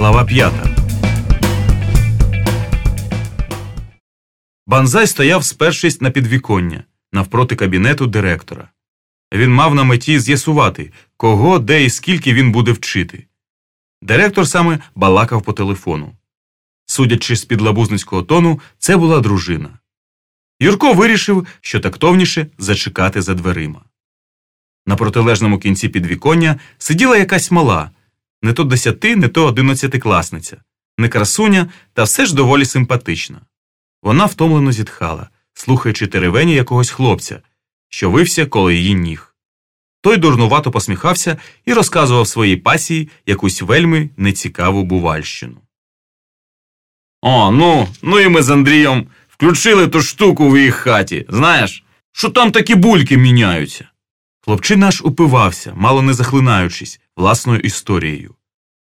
Глава 5 Банзай стояв, спершись на підвіконня навпроти кабінету директора. Він мав на меті з'ясувати, кого, де і скільки він буде вчити. Директор саме балакав по телефону. Судячи з підлабузницького тону, це була дружина. Юрко вирішив, що тактовніше зачекати за дверима. На протилежному кінці підвіконня сиділа якась мала, не то десяти, не то одинадцятикласниця, не красуня, та все ж доволі симпатична. Вона втомлено зітхала, слухаючи теревені якогось хлопця, що вився коло її ніг. Той дурнувато посміхався і розказував своїй пасії якусь вельми нецікаву бувальщину. О, ну, ну і ми з Андрієм включили ту штуку в їх хаті, знаєш, що там такі бульки міняються. Хлопчина аж упивався, мало не захлинаючись, власною історією.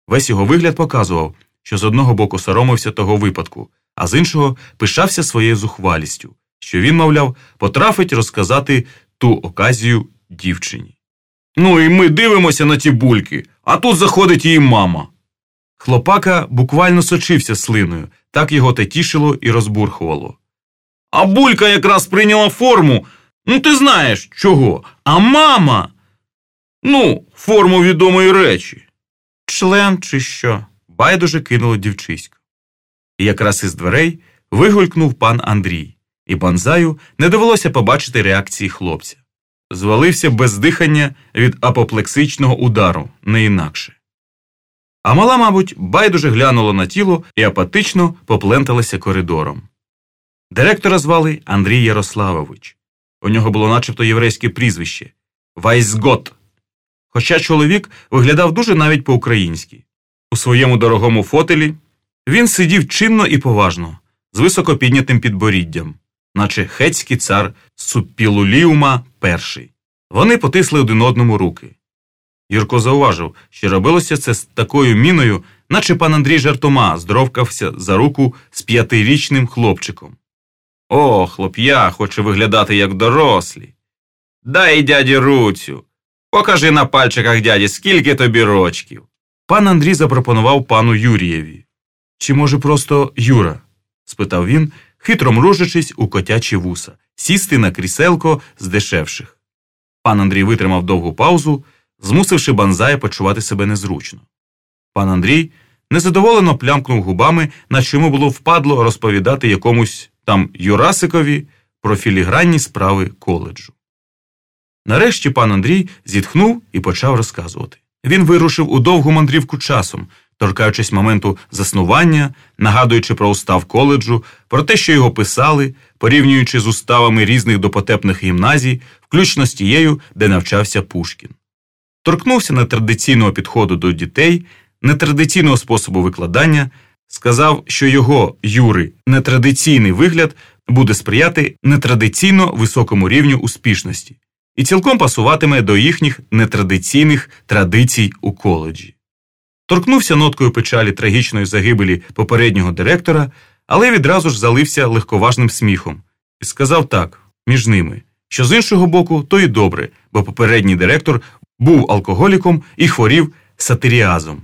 Весь його вигляд показував, що з одного боку соромився того випадку, а з іншого пишався своєю зухвалістю, що він, мовляв, потрафить розказати ту оказію дівчині. Ну і ми дивимося на ті бульки, а тут заходить її мама. Хлопака буквально сочився слиною, так його те тішило і розбурхувало. А булька якраз прийняла форму. Ну, ти знаєш чого? А мама. Ну, форму відомої речі. Член, чи що? байдуже кинуло дівчисько. І якраз із дверей вигулькнув пан Андрій, і банзаю не довелося побачити реакції хлопця. Звалився без дихання від апоплексичного удару, не інакше. А мала, мабуть, байдуже глянула на тіло і апатично попленталася коридором. Директора звали Андрій Ярославович. У нього було начебто єврейське прізвище Вайсгот. Хоча чоловік виглядав дуже навіть по-українськи. У своєму дорогому фотелі він сидів чинно і поважно, з високо піднятим підборіддям, наче хетський цар Суппілуліума І. Вони потисли один одному руки. Юрко зауважив, що робилося це з такою міною, наче пан Андрій жартома здоровкався за руку з п'ятирічним хлопчиком. О, хлоп'я хоче виглядати як дорослі. Дай дяді руцю. Покажи на пальчиках дяді, скільки тобі рочків. Пан Андрій запропонував пану Юрієві. Чи, може, просто Юра? спитав він, хитро мружачись у котячі вуса, сісти на кріселко з дешевших. Пан Андрій витримав довгу паузу, змусивши банзая почувати себе незручно. Пан Андрій незадоволено плямкнув губами, наче йому було впадло розповідати якомусь там Юрасикові про філігранні справи коледжу. Нарешті пан Андрій зітхнув і почав розказувати. Він вирушив у довгу мандрівку часом, торкаючись моменту заснування, нагадуючи про устав коледжу, про те, що його писали, порівнюючи з уставами різних допотепних гімназій, включно з тією, де навчався Пушкін. Торкнувся нетрадиційного підходу до дітей, нетрадиційного способу викладання, сказав, що його Юри нетрадиційний вигляд буде сприяти нетрадиційно високому рівню успішності і цілком пасуватиме до їхніх нетрадиційних традицій у коледжі. Торкнувся ноткою печалі трагічної загибелі попереднього директора, але відразу ж залився легковажним сміхом і сказав так між ними, що з іншого боку, то і добре, бо попередній директор був алкоголіком і хворів сатиріазом.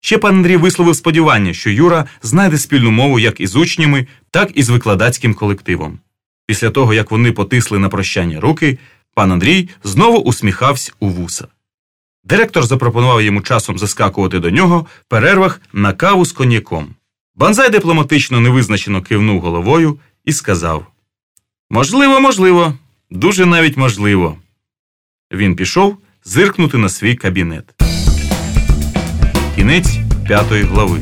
Ще пан Андрій висловив сподівання, що Юра знайде спільну мову як із учнями, так і з викладацьким колективом. Після того, як вони потисли на прощання руки, пан Андрій знову усміхався у вуса. Директор запропонував йому часом заскакувати до нього в перервах на каву з коньяком. Банзай дипломатично невизначено кивнув головою і сказав Можливо, можливо, дуже навіть можливо. Він пішов зиркнути на свій кабінет. Кінець п'ятої глави.